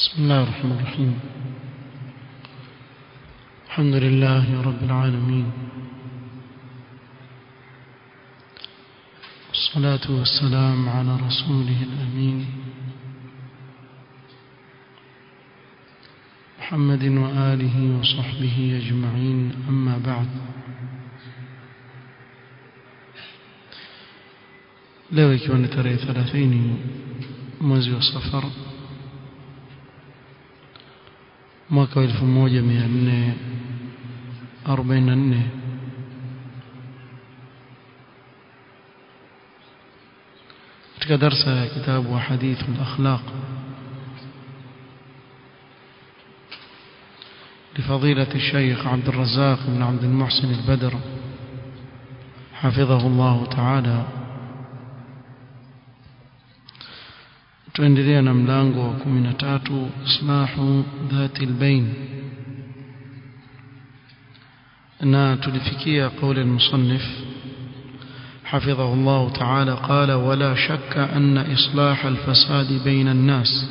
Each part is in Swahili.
بسم الله الرحمن الرحيم. الحمد لله رب العالمين. والصلاة والسلام على رسوله الأمين. محمد وآله وصحبه أجمعين. أما بعد. leo ikiwa ni tarehe 30 mwezi wa safar mwaka wa 1444 katika darsa ya kitabu wa hadithu al-akhlaq لفضيلة الشيخ عبد الرزاق بن عبد المحسن البدر. حفظه الله تعالى. Tuendelea na mlango wa 13 islahu dhati albayn. Na tulifikia قول المصنف حفظه الله تعالى قال ولا شك أن إصلاح الفساد بين الناس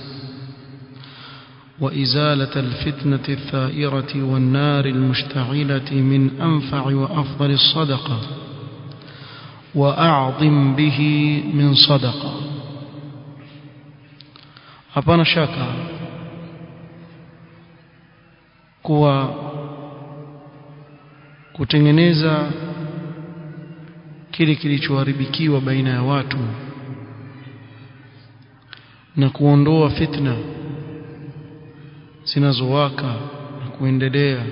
وإزالة الفتنة الثائرة والنار المشتعلة من أنفع وأفضل الصدقة وأعظم به من صدقة hapana shaka kuwa kutengeneza kile kilichoharibikiwa baina ya watu na kuondoa fitna zinazowaka na kuendelea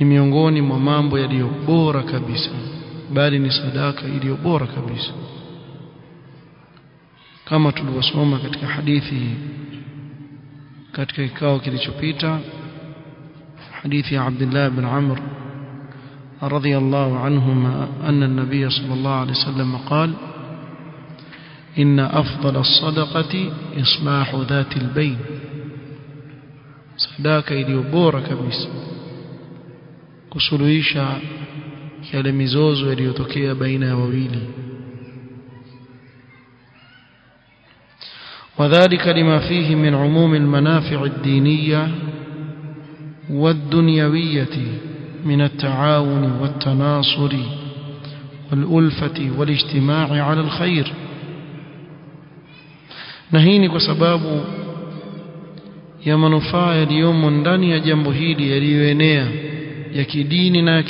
ni miongoni mwa mambo yaliyo bora kabisa bali ni sadaka iliyo bora kabisa kama tulivyosoma katika hadithi katika kikao kilichopita hadithi ya Abdullah ibn Amr رضي الله عنهما أن النبي صلى الله عليه وسلم قال إن أفضل الصدقة إصلاح ذات البين صداك iliyobora kabisa kusuluhisha yale mizozo yaliyotokea baina ya wawili وذلك لما فيه من عموم المنافع الدينية والدنيوية من التعاون والتناصر والألفة والاجتماع على الخير. نهيني بسباب يا منفاة اليوم ndani ya jambo hili yaliyoenea ya kidini na ya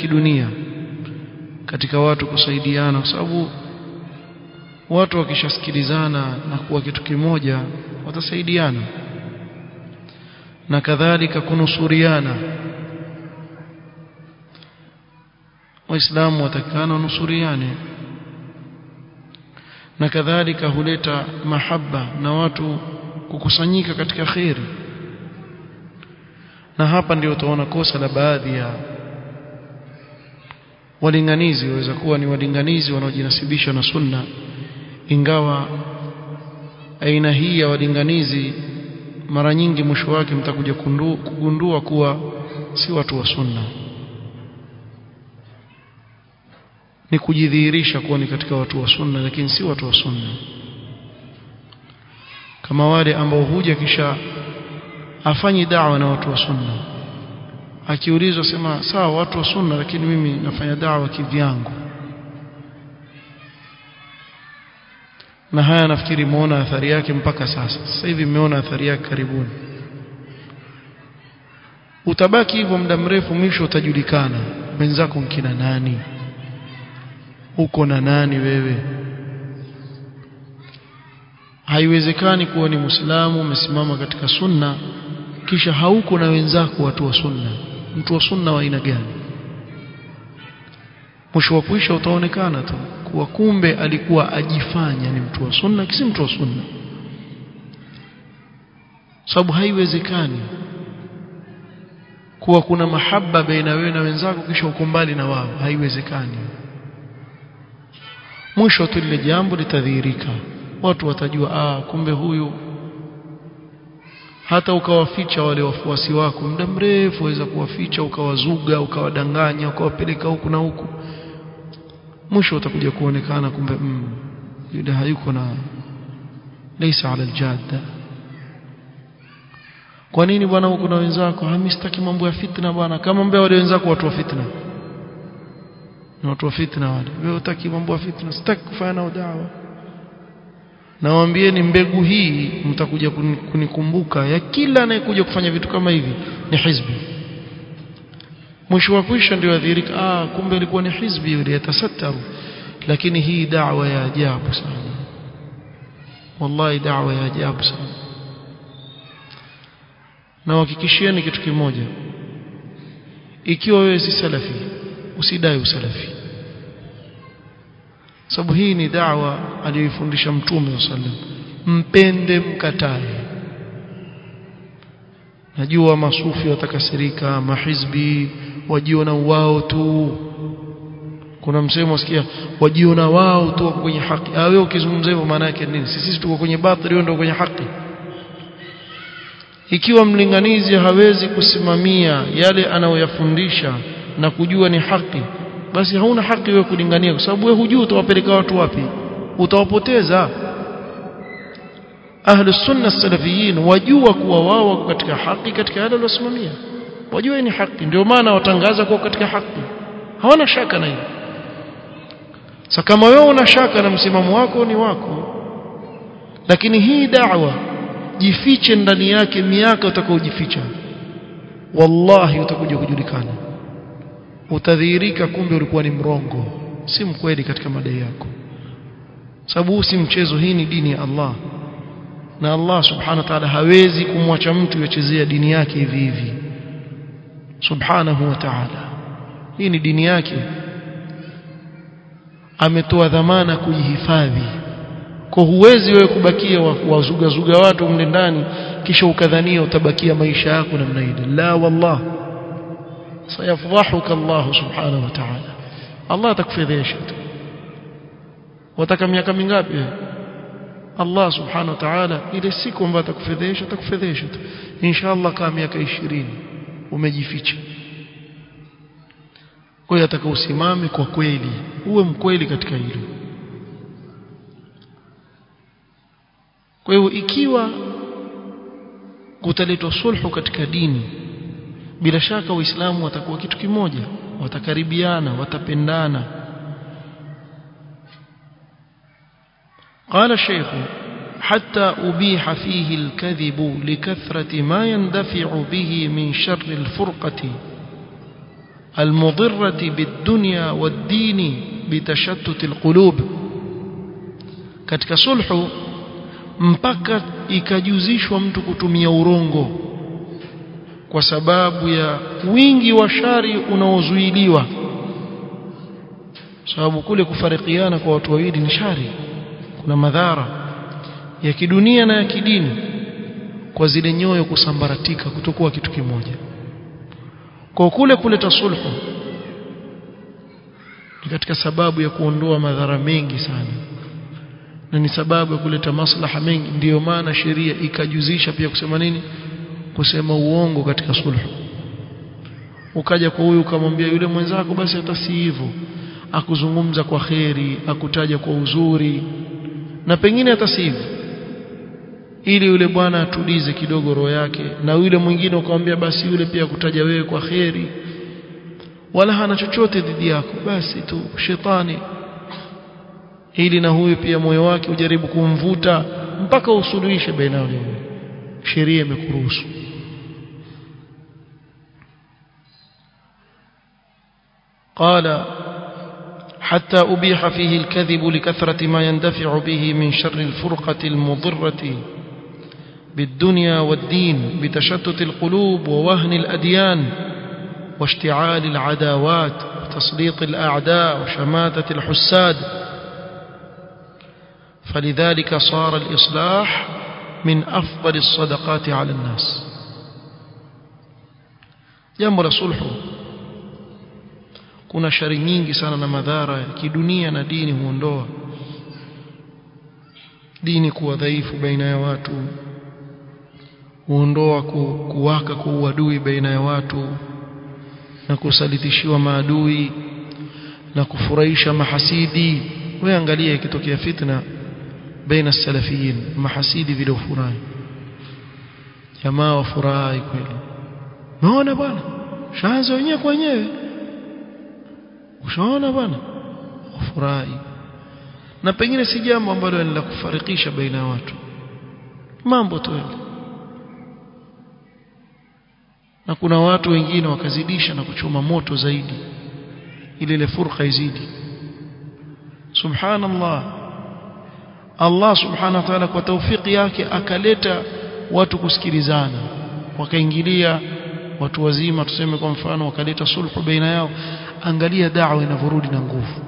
watu wakishasikilizana na kuwa kitu kimoja watasaidiana. Na kadhalika kunusuriana. Waislamu watakana wanusuriane. Na kadhalika huleta mahaba na watu kukusanyika katika kheri na hapa ndio utaona kosa la baadhi ya walinganizi waweza kuwa ni walinganizi wanaojinasibisha na sunna ingawa aina hii ya walinganizi mara nyingi mwisho wake mtakuja kugundua kuwa si watu wa sunna. Ni kujidhihirisha kuwa ni katika watu wa sunna lakini si watu wa sunna. Kama wale ambao huja kisha afanyi dawa na watu wa sunna. Akiulizwa sema sawa watu wa sunna lakini mimi nafanya dawa kivyangu na haya nafikiri muona athari yake mpaka sasa. Sasa hivi mmeona athari yake karibuni. Utabaki hivyo muda mrefu mwisho utajulikana. Wenzako nkina nani? Uko na nani wewe? Haiwezekani kuwa ni muislamu umesimama katika sunna kisha hauko na wenzako watu wa sunna. Mtu wa sunna wa aina gani? Mwisho wa kuisha utaonekana tu kuwa kumbe alikuwa ajifanya ni mtu wa sunna kisi mtu wa sunna. Sababu haiwezekani kuwa kuna mahaba baina wewe na wenzako kisha uko mbali na wao. Haiwezekani. Mwisho tu lile jambo litadhihirika. Watu watajua ah kumbe huyu hata ukawaficha wale wafuasi wako muda mrefu waweza kuwaficha ukawazuga ukawadanganya ukawapeleka huku na huku mwisho utakuja kuonekana kumbe mm, yule hayuko na laysa ala aljadda. Kwa nini bwana huko na wenzako? Hamistaki mambo ya fitna bwana. Kama mbe wale wenzako watu wa fitna. Ni watu wa fitna wale. Wewe utaki mambo ya fitna. Sitaki kufanya nao dawa. Nawaambieni mbegu hii mtakuja kunikumbuka ya kila anayekuja kufanya vitu kama hivi ni hizbi mwisho wa kwisha ndio adhirika ah kumbe ilikuwa ni hizbi yule yatasattaru. Lakini hii da'wa ya ajabu sana. Wallahi da'wa ya ajabu sana. Na uhakikishieni kitu kimoja. Ikiwa wewe si salafi usidai usalafi. Sababu hii ni da'wa aliyoifundisha mtume wa sallam. Mpende mkatae. Najua masufi watakasirika mahizbi wajiona wao tu. Kuna msemo wasikia wajiona wao tu wako kwenye haki. Ah wewe ukizungumza hivyo maana yake nini? Sisi tuko kwenye batili wewe ndio kwenye haki. Ikiwa mlinganizi hawezi kusimamia yale anayoyafundisha na kujua ni haki basi hauna haki wewe kulingania kwa sababu wewe hujui utawapeleka watu wapi. Utawapoteza. Ahlu sunna salafiyin wajua kuwa wao katika haki katika yale waliosimamia wajua ni haki. Ndio maana watangaza kuwa katika haki. Hawana shaka na hilo sasa kama wewe una shaka na msimamo wako ni wako. Lakini hii da'wa jifiche ndani yake miaka utakaojificha wallahi utakuja kujulikana. Utadhihirika kumbe ulikuwa ni mrongo. Si mkweli katika madai yako. Sababu si mchezo hii ni dini ya Allah. Na Allah subhanahu wa ta'ala hawezi kumwacha mtu yachezea dini yake hivi hivi subhanahu wa ta'ala. Hii ni dini yake. Ametoa dhamana kujihifadhi kwa huwezi wewe kubakia wazugazuga watu mle ndani kisha ukadhania utabakia maisha yako namna ile. La wallah. Sayafdhahuka Allah subhanahu wa ta'ala. Allah atakufedhesha tu. Wataka miaka mingapi Allah subhanahu wa ta'ala ile siku ambayo atakufedhesha atakufedhesha tu. Inshallah kama miaka 20 umejificha kwa hiyo ataka usimame kwa kweli uwe mkweli katika hilo kwa hiyo ikiwa kutaletwa sulhu katika dini bila shaka waislamu watakuwa kitu kimoja watakaribiana watapendana قال الشيخ حتى أبيح فيه الكذب لكثرة ما يندفع به من شر الفرقة المضرة بالدنيا والدين بتشتت القلوب katika sulhu mpaka ikajuzishwa mtu kutumia urongo kwa sababu ya wingi wa shari unaozuiliwa sababu kule kufarikiana kwa watu wawili ni shari kuna madhara ya kidunia na ya kidini kwa zile nyoyo kusambaratika kutokuwa kitu kimoja. Kwa kule kuleta sulhu ni katika sababu ya kuondoa madhara mengi sana na ni sababu ya kuleta maslaha mengi. Ndiyo maana sheria ikajuzisha pia kusema nini? Kusema uongo katika sulhu. Ukaja kwa huyu ukamwambia yule mwenzako basi hata si hivyo akuzungumza kwa kheri akutaja kwa uzuri na pengine hata si hivyo ili yule bwana atulize kidogo roho yake na yule mwingine ukamwambia basi yule pia kutaja wewe kwa kheri wala hana chochote dhidi yako basi tu shetani ili na huyu pia moyo wake ujaribu kumvuta mpaka usuluhishe baina yao sheria imekuruhusu قال حتى أبيح فيه الكذب لكثرة ما يندفع به من شر الفرقة المضرة بالدنيا والدين بتشتت القلوب ووهن الأديان واشتعال العداوات وتسليط الأعداء وشماتة الحساد. فلذلك صار الإصلاح من أفضل الصدقات على الناس. jambo la sulhu kuna shari nyingi sana na madhara ya kidunia na dini huondoa dini kuwa dhaifu baina ya watu huondoa ku, kuwaka kwa uadui baina ya watu na kusalitishiwa maadui na kufurahisha mahasidi. Wewe angalia ikitokea fitna baina salafiyin mahasidi vile ufurahi jamaa wafurahi kweli. Naona bwana? Shaanza wenyewe kwa wenyewe. Ushaona bwana? Wafurahi na pengine si jambo ambalo ni la kufarikisha baina ya watu. Mambo tu yale na kuna watu wengine wakazidisha na kuchoma moto zaidi. Ili ile furqa izidi. Subhanallah. Allah subhanahu wa ta'ala kwa taufiki yake akaleta watu kusikilizana. Wakaingilia watu wazima tuseme kwa mfano wakaleta sulhu baina yao. Angalia da'wa inavyorudi na nguvu.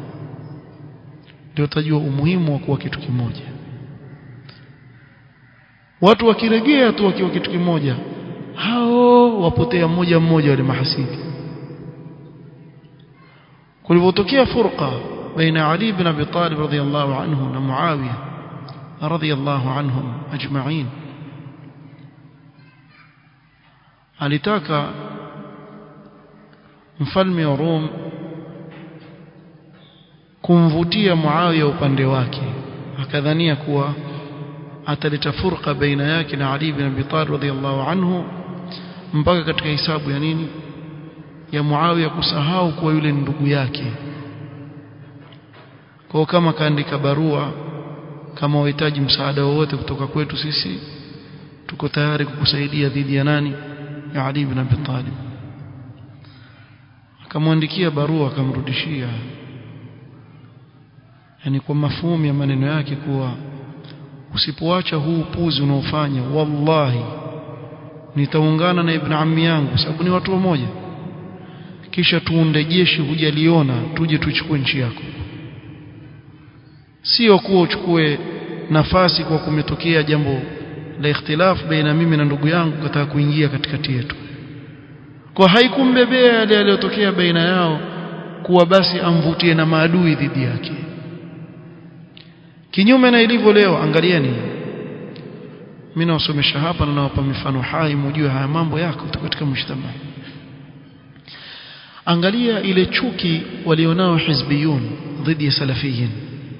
Ndio tajua umuhimu wa kuwa kitu kimoja. Watu wakiregea tu wakiwa kitu kimoja hao wapotea mmoja mmoja wale mahasidi kulipotokea furqa baina Ali ibn Abi Talib radhiyallahu anhu na Muawiya radhiyallahu anhum ajma'in alitaka mfalme wa Rom kumvutia Muawiya upande wake akadhania kuwa ataleta furqa baina yake na Ali ibn Abi Talib radhiyallahu anhu mpaka katika hisabu ya nini? Ya Muawiya kusahau kuwa yule ndugu yake. Kwa kama kaandika barua kama wahitaji msaada wowote kutoka kwetu sisi tuko tayari kukusaidia dhidi ya nani? Ya Ali ibn Abi Talib. Akamwandikia barua akamrudishia. Yani kwa mafumu ya maneno yake kuwa usipoacha huu upuzi unaofanya wallahi nitaungana na ibn ammi yangu sababu ni watu wamoja kisha tuunde jeshi hujaliona tuje tuchukue nchi yako. Sio kuwa uchukue nafasi kwa kumetokea jambo la ikhtilaf baina mimi na ndugu yangu kataka kuingia katikati yetu. Kwa haikumbebea yale yaliyotokea baina yao kuwa basi amvutie na maadui dhidi yake. Kinyume na ilivyo leo angalieni mimi nawasomesha hapa na nawapa mifano hai mjue haya mambo yako katika mshtama angalia ile chuki walionao hizbiyun dhidi ya salafiyin.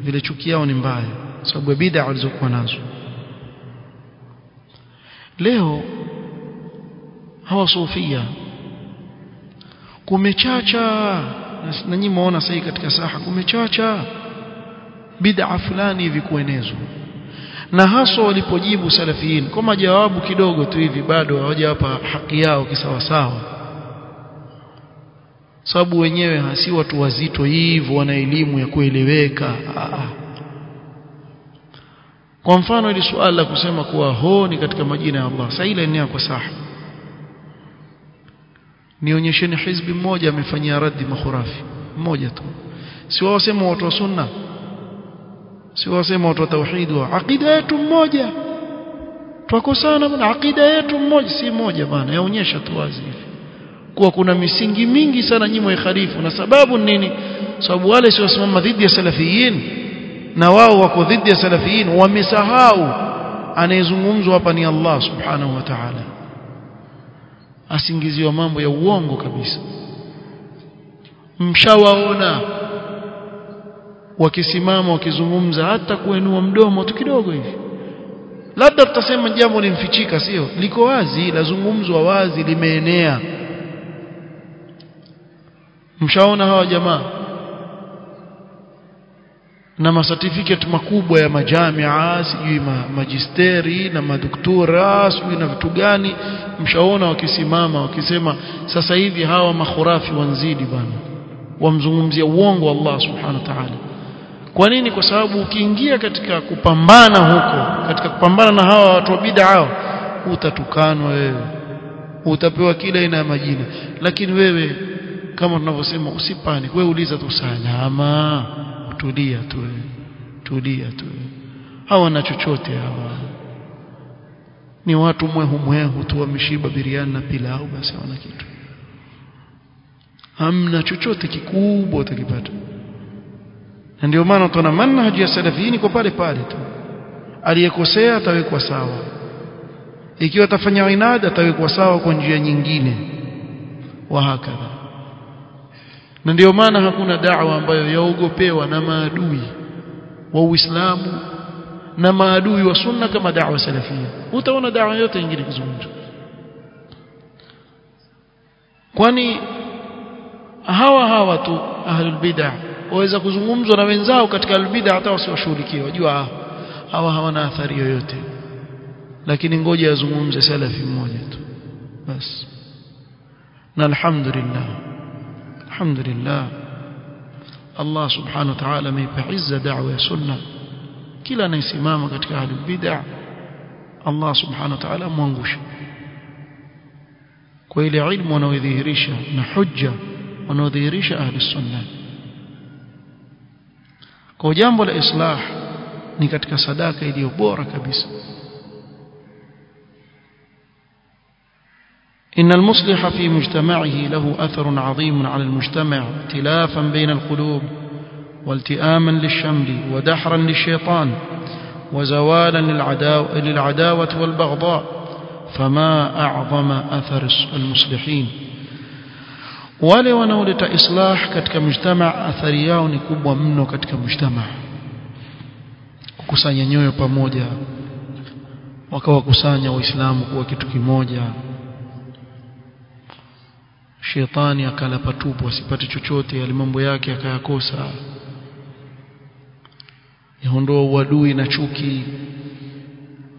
Vile chuki yao ni mbaya sababu ya bid'a walizokuwa nazo. Leo hawa sufia kumechacha na nyinyi muona sasa katika saha kumechacha bid'a fulani hivi kuenezwa na haswa walipojibu salafiyin kwa majawabu kidogo tu hivi bado hawajawapa haki yao kisawasawa. Sababu wenyewe si watu wazito hivyo wana elimu ya kueleweka. Kwa mfano ili suala la kusema kuwa ho ni katika majina ya Allah sasa ile kwa saha nionyesheni hizbi mmoja amefanyia raddi makhurafi mmoja tu. Si wao watu wa sunna si wasema watu wa tauhid wa aqida yetu mmoja. Twakosana bwana aqida yetu mmoja si moja bana yaonyesha tu wazi kuwa kuna misingi mingi sana nyimo ya khalifu na sababu nini? Sababu wale si wasimama dhidi ya salafiyin na wao wako dhidi ya salafiyin wamesahau. Anayezungumzwa hapa ni Allah subhanahu wa ta'ala. Asingiziwa mambo ya uongo kabisa. Mshawaona wakisimama wakizungumza hata kuenua mdomo tu kidogo hivi. Labda tutasema jambo limfichika sio? Liko wazi lazungumzwa wazi limeenea. Mshaona hawa jamaa? Na masertificate makubwa ya majamia sijui ma, majisteri na madoktora sijui na vitu gani. Mshaona wakisimama wakisema sasa hivi hawa makhurafi wanzidi bwana. Wamzungumzia uongo Allah subhanahu wa ta'ala kwa nini? Kwa sababu ukiingia katika kupambana huko katika kupambana na hawa watu wa bid'a utatukanwa wewe. Utapewa kila aina ya majina. Lakini wewe kama tunavyosema usipani. Wewe uliza tu salama tulia tu tulia tu hawana chochote hawa. Ni watu mwehu mwehu tu wameshiba biriani na pilau basi hawana kitu. Hamna chochote kikubwa utakipata na ndio maana tuna manhaji ya salafini kwa pale pale tu. Aliyekosea atawekwa sawa. Ikiwa atafanya inada atawekwa sawa kwa njia nyingine. Wa hakadha. Na ndio maana hakuna da'wa ambayo yaogopewa na maadui wa Uislamu na maadui wa sunna kama da'wa salafia utaona da'wa yote ingine kuzungumza kwani hawa hawa tu ahlul bid'ah waweza kuzungumzwa na wenzao katika albida hata wasiwashughulikie. Wajua hawa hawana athari yoyote. Lakini ngoja yazungumze salafi mmoja tu. Basi na alhamdulillah. Alhamdulillah. Allah subhanahu wa ta'ala ameipa izza da'wa ya sunna. Kila anayesimama katika ahlul bid'ah Allah subhanahu wa ta'ala mwangusha kwa ile ilmu wanaodhihirisha na hujja wanaodhihirisha ahli sunna kwa jambo la islah ni katika sadaka iliyo bora kabisa إن المصلح في مجتمعه له أثر عظيم على المجتمع ائتلافا بين القلوب والتئاما للشمل ودحرا للشيطان وزوالا للعداوة, والبغضاء فما أعظم أثر المصلحين wale wanaoleta islah katika mujtama athari yao ni kubwa mno katika mjtama kukusanya nyoyo pamoja wakawakusanya waislamu kuwa kitu kimoja. Shetani akala patupu asipate chochote yale mambo yake akayakosa. Yaondoa uadui na chuki.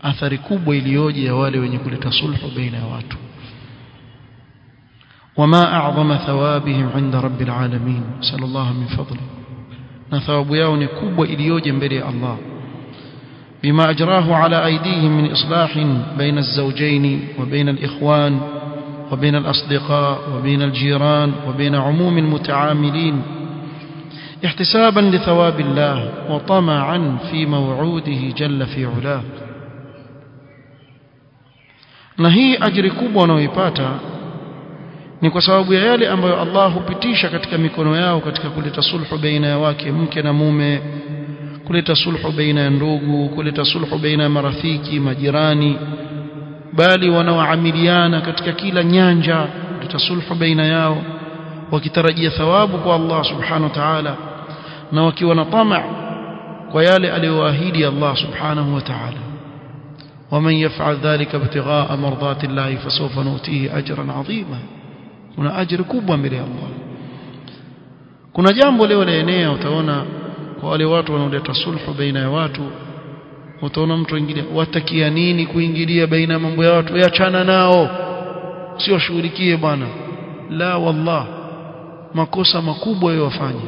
Athari kubwa iliyoje ya wale wenye kuleta sulhu baina ya watu وما أعظم ثوابهم عند رب العالمين. سأل الله من فضله. نثواب يوني كوب وإليوج بري الله بما أجراه على أيديهم من إصلاح بين الزوجين وبين الإخوان وبين الأصدقاء وبين الجيران وبين عموم المتعاملين احتسابا لثواب الله وطمعا في موعوده جل في علاه نهي أجر كوب ونويباتا ni kwa sababu ya yale ambayo Allah hupitisha katika mikono yao katika kuleta sulhu baina ya wake mke na mume kuleta sulhu baina ya ndugu kuleta sulhu baina ya marafiki majirani bali wanaoamiliana katika kila nyanja kuleta sulhu baina yao wakitarajia thawabu kwa Allah subhanahu wa ta'ala na wakiwa na tamaa kwa yale aliyoahidi Allah subhanahu wa ta'ala ومن يفعل ذلك ابتغاء مرضات الله فسوف نؤتيه أجرا عظيما kuna ajira kubwa mbele ya Allah. Kuna jambo leo laenea utaona kwa wale watu wanaoleta sulhu baina ya watu utaona mtu mwingine watakia nini kuingilia baina ya mambo ya watu? Yachana nao. Sio shughulikie bwana. La wallah. Makosa makubwa yawafanya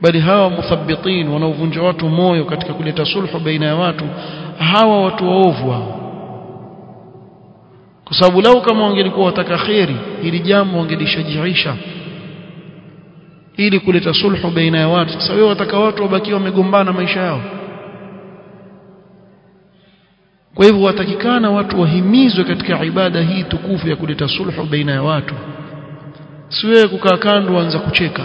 bali hawa muthabbitin wanaovunja watu moyo katika kuleta sulhu baina ya watu hawa watu waovu hao kwa sababu lau kama wangelikuwa wataka kheri ili jambo wangelishajiisha ili kuleta sulhu baina ya watu. Sasa wewe wataka watu wabaki wamegombana maisha yao. Kwa hivyo watakikana watu wahimizwe katika ibada hii tukufu ya kuleta sulhu baina ya watu. Si wewe kukaa kando anza kucheka.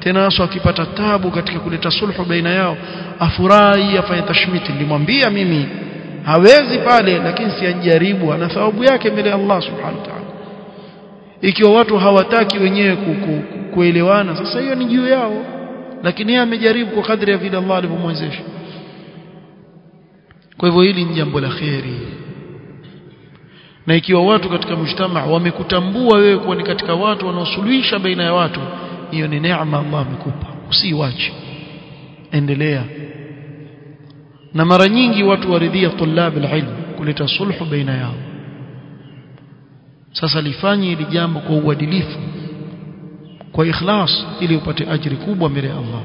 Tena aso akipata tabu katika kuleta sulhu baina yao afurahi afanye tashmiti. Nilimwambia mimi hawezi pale lakini si ajaribu ana thawabu yake mbele ya Allah subhanahu wa ta'ala. Ikiwa watu hawataki wenyewe kuelewana sasa hiyo ni juu yao. Lakini yeye amejaribu kwa kadri ya vile Allah alivyomwezesha. Kwa hivyo hili ni jambo la kheri. Na ikiwa watu katika mujtama wamekutambua wewe kuwa ni katika watu wanaosuluhisha baina ya watu hiyo ni neema Allah amekupa. Usiwache endelea na mara nyingi watu waridhia tulab alilm kuleta sulhu baina yao sasa lifanye hili jambo kwa uadilifu kwa ikhlas ili upate ajiri kubwa mbele ya Allah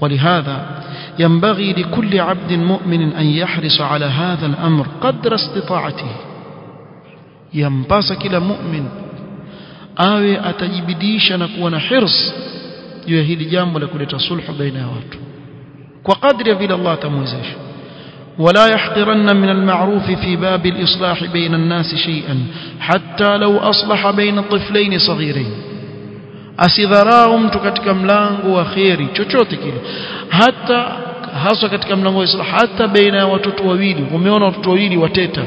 ولهذا ينبغي لكل عبد مؤمن أن يحرص على هذا الأمر قدر استطاعته ينباس كلا مؤمن awe atajibidisha na kuwa na hirs juu ya hili jambo la kuleta sulhu baina ya watu kwa kadri ya vile Allah atamwezesha ولا يحقرن من المعروف في باب الإصلاح بين الناس شيئا حتى لو أصلح بين طفلين صغيرين asidharau mtu katika mlango wa kheri chochote kile hata hasa katika mlango wa islah hata baina ya watoto wawili umeona watoto wawili wateta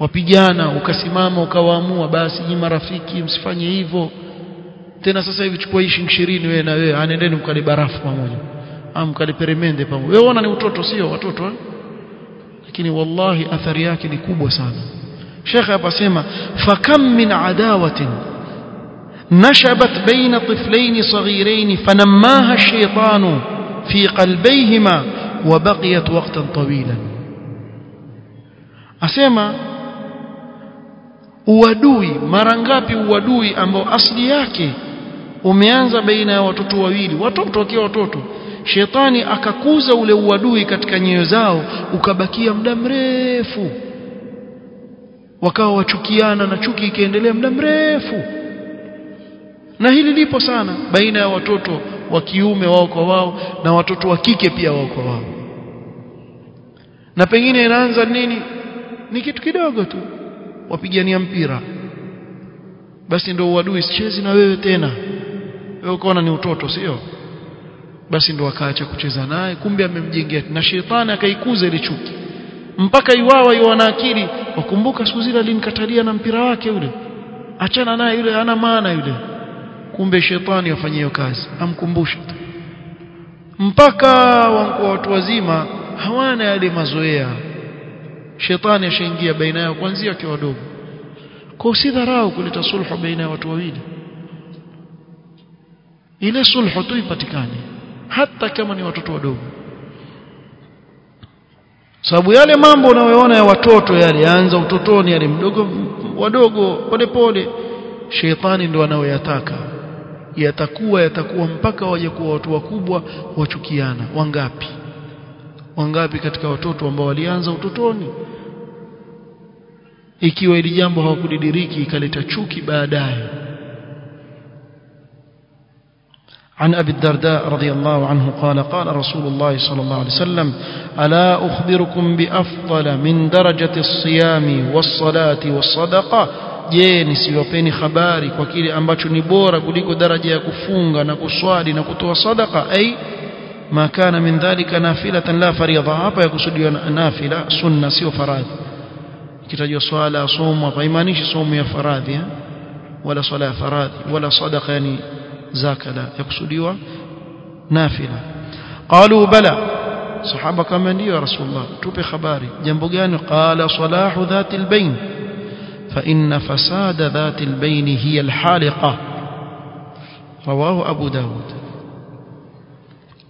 wapigana ukasimama ukawaamua basi nyi marafiki msifanye hivyo tena sasa hivi chukua hii shilingi 20 wewe na wewe anaendeni mkale barafu pamoja amkale peremende pamoja wewe unaona ni utoto sio watoto eh? lakini wallahi athari yake ni kubwa sana. Shekhe hapa sema fakam min adawatin baina tiflain saghirain fanammaha ash-shaytanu fi qalbayhima wa baqiyat waqtan tawilan. Asema uadui mara ngapi uadui ambao asli yake umeanza baina ya watoto wawili watoto wakiwa watoto shetani akakuza ule uadui katika nyoyo zao ukabakia muda mrefu. Wakawa wachukiana na chuki ikaendelea muda mrefu. Na hili lipo sana baina ya watoto wa kiume wao kwa wao na watoto wa kike pia wao kwa wao. Na pengine inaanza nini? Ni kitu kidogo tu wapigania mpira. Basi ndio uadui sichezi na wewe tena. Wewe ukaona ni utoto sio basi ndo akaacha kucheza naye kumbe amemjengea. Na shetani akaikuza ile chuki. Mpaka iwawa iwana akili. Wakumbuka siku zile alinikatalia na mpira wake yule achana naye yule hana maana yule. Kumbe shetani afanyie hiyo kazi. Amkumbusha mpaka watu wazima hawana yale mazoea. Shetani ashaingia baina yao kuanzia wakiwa wadogo. Kwa si dharau kuleta sulhu baina ya watu wawili. Ile sulhu tu ipatikane hata kama ni watoto wadogo. Sababu yale mambo unayoona ya watoto yale yaanza utotoni yale mdogo wadogo pole pole sheitani ndo anayoyataka. Yatakuwa yatakuwa mpaka waje kuwa watu wakubwa wachukiana. Wangapi? Wangapi katika watoto ambao walianza utotoni? Ikiwa ili jambo hawakudidiriki ikaleta chuki baadaye عن أبي الدرداء رضي الله عنه قال قال رسول الله صلى الله عليه وسلم ألا أخبركم بأفضل من درجة الصيام والصلاة والصدقة؟ جيني سيوبيني خباري وكيلي أمباتش نبورا كليكو درجة كفونغا نكو سوالي نكو صدقة أي ما كان من ذلك نافلة لا فريضة أبا يكسدي نافلة سنة سيو فراد كتاجو سوالا صوم فإيمانيش صوم يا فراد ولا صلاة فراد ولا صدقة يعني zaka la yakusudiwa. Nafila. Qalu bala. Sahaba kama ndio rasulullah. Tupe habari. Jambo gani? Qala salahu dhati albayn fa inna fasada dhati albayn hiya alhaliqa. Rawahu abu daud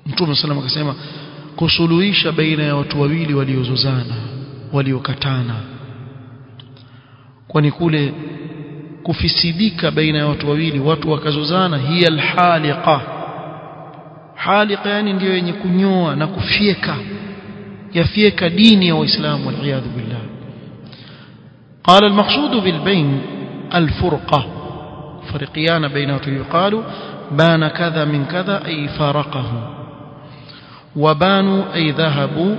mtume sallam akasema kusuluhisha baina ya watu wawili waliozozana waliokatana. Kwani kule kufisidika baina ya watu wawili watu wakazozana hiya alhaliqa haliqa yani ndio yenye kunyoa na kufyeka yafyeka dini ya waislamu waliyadhu billah قال المقصود بالبين الفرقة فرقيان بين يقال بان كذا من كذا أي فارقه وبانوا أي ذهبوا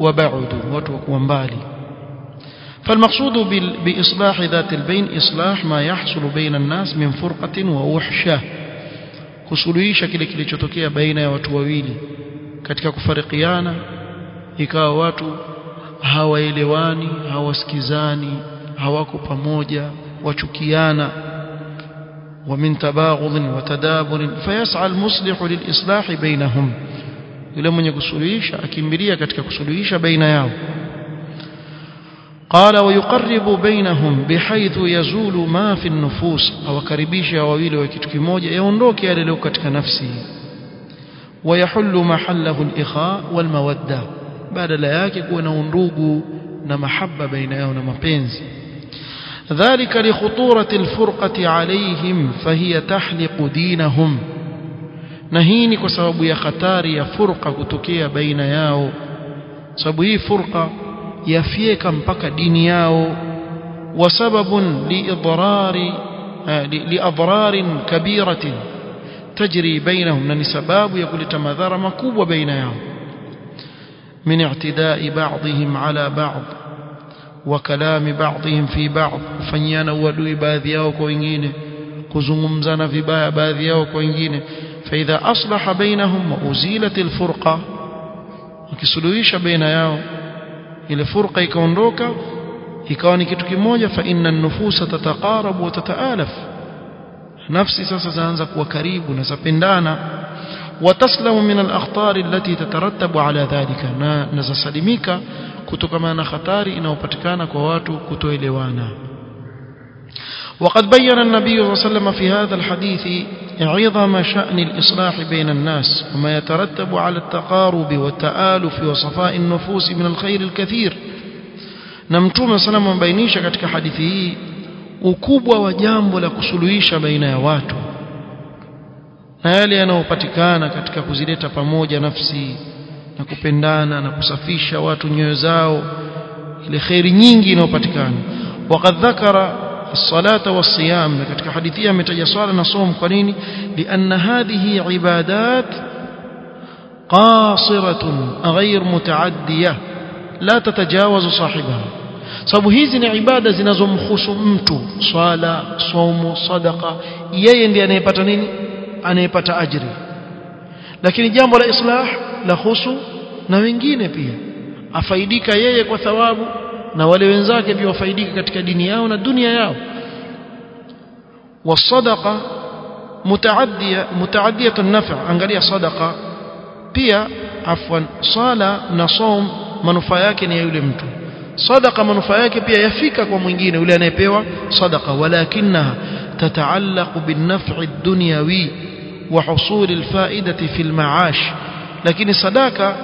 وبعدوا وتوكوا مبالي فالمقصود بإصلاح ذات البين إصلاح ما يحصل بين الناس من فرقة ووحشة kusuluhisha kile kilichotokea baina ya watu wawili katika kufarikiana ikawa watu hawaelewani hawasikizani hawako pamoja wachukiana ومن تباغض وتدابر فيسعى المصلح للإصلاح بينهم mwenye kusuluhisha akimbilia katika kusuluhisha baina yao قال ويقرب بينهم بحيث يزول ما في النفوس. أو كاربيشا واويلي وكيتو كيموجه يوندوكي يلهو كاتيكا نفسي. ويحل محله الإخاء والمودة. بدل ياكي كون اوندوغو نا محبه بين ياو ذلك لخطورة الفرقة عليهم فهي تحلق دينهم. نهيني بسبب يا خطر يا فرقة كتوكيا بين ياو. بسبب هي فرقة yafyeka mpaka dini yao wasababun liidrari liadrar kabiratin tajri bainahum na ni sababu ya kuleta madhara makubwa baina yao min i'tidai ba'dihim ala ba'd wa kalami ba'dihim fi ba'd kufanyana uadui baadhi yao kwa wengine kuzungumzana vibaya baadhi yao kwa wengine فإذا أصلح بينهم وأزيلت الفرقة وكسلويش بين yao ile furqa ikaondoka ikawa ni kitu kimoja fa inna an-nufusa tataqarabu wa tataalaf nafsi sasa zaanza kuwa karibu na zapendana وتسلم من الأخطار التي تترتب على ذلك نزسلمك kutokana na hatari inayopatikana kwa watu kutoelewana وقد بين النبي صلى الله عليه وسلم في هذا الحديث عظم شأن الإصلاح بين الناس وما يترتب على التقارب والتآلف وصفاء النفوس من الخير الكثير صلى الله عليه وسلم katika hadithi hii ukubwa wa jambo la kusuluhisha baina ya watu na yale yanayopatikana katika kuzileta pamoja nafsi na kupendana na kusafisha watu nyoyo zao ile khairi nyingi inayopatikana waqad dhakara الصلاه والصيام katika hadithi ametaja swala na somo kwa nini lianna hadhihi ibadat qasiratun ghayr mutaaddiyah la tatajawazu sahibaha sababu hizi ni ibada zinazomhusu mtu swala somo sadaqa yeye ndiye anayepata nini anayepata ajri lakini jambo la islah la husu na wengine pia afaidika yeye kwa thawabu na wale wenzake pia wafaidika katika dini yao na dunia yao wasadaqa mutaaddiya mutaaddiyatu an-naf' angalia sadaqa pia afwan sala na som manufaa yake ni ya yule mtu sadaqa manufaa yake pia yafika kwa mwingine yule anayepewa sadaqa ad-dunyawi wa husul al-fa'idati fi al-ma'ash lakini sadaka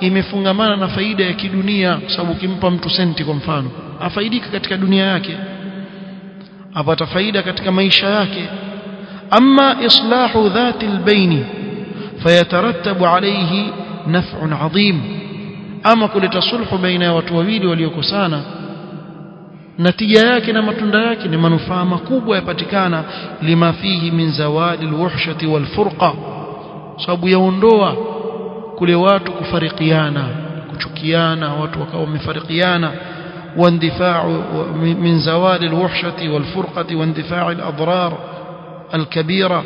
imefungamana na faida ya kidunia kwa sababu ukimpa mtu senti kwa mfano afaidika katika dunia yake apata faida katika maisha yake. Amma islahu dhati albaini fayatarattabu alayhi naf'un adhim ama kuleta sulhu baina ya watu wawili waliokosana. Natija yake na matunda yake ni manufaa makubwa yapatikana lima fihi min zawali alwahshati walfurqa sababu yaondoa kule watu kufarikiana kuchukiana watu wakawa wamefarikiana واندفاع من زوال الوحشة والفرقة واندفاع الأضرار الكبيرة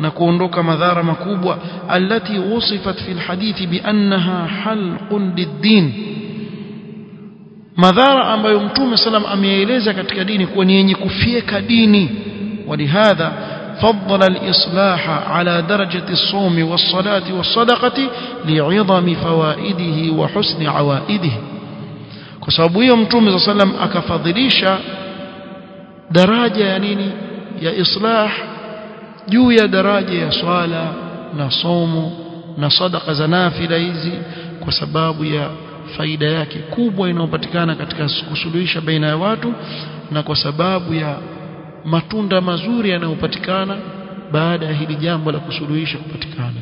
نكونdoka madhara makubwa التي وصفت في الحديث بأنها حلق للدين salam ameeleza katika dini kuwa ni yenye kufieka dini ولهذا فضل الإصلاح على درجة الصوم والصلاة والصدقة لعظم فوائده وحسن عوائده kwa sababu hiyo mtume صلى الله عليه وسلم akafadhilisha daraja ya nini ya islah juu ya daraja ya swala na somo na sadaka za nafila hizi kwa sababu ya faida yake kubwa inayopatikana katika kusuluhisha baina ya watu na kwa sababu ya matunda mazuri yanayopatikana baada ya hili jambo la kusuluhisha kupatikana.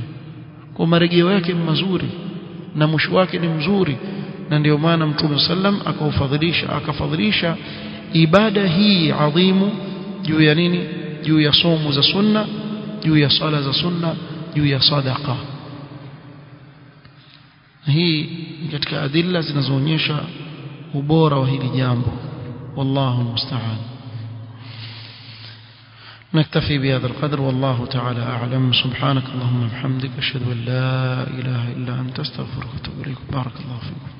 Kwa marejeo yake ni mazuri na mwisho wake ni mzuri na ndio maana mtume sallam akaufadhilisha akafadhilisha ibada hii adhimu juu ya nini? Juu ya somo za sunna juu ya sala za sunna juu ya sadaqa. Hii ni katika adilla zinazoonyesha ubora wa hili jambo. Wallahu musta'an نكتفي بهذا القدر والله تعالى أعلم. سبحانك اللهم وبحمدك أشهد أن لا إله إلا أنت أستغفرك وأتوب إليك. بارك الله فيكم.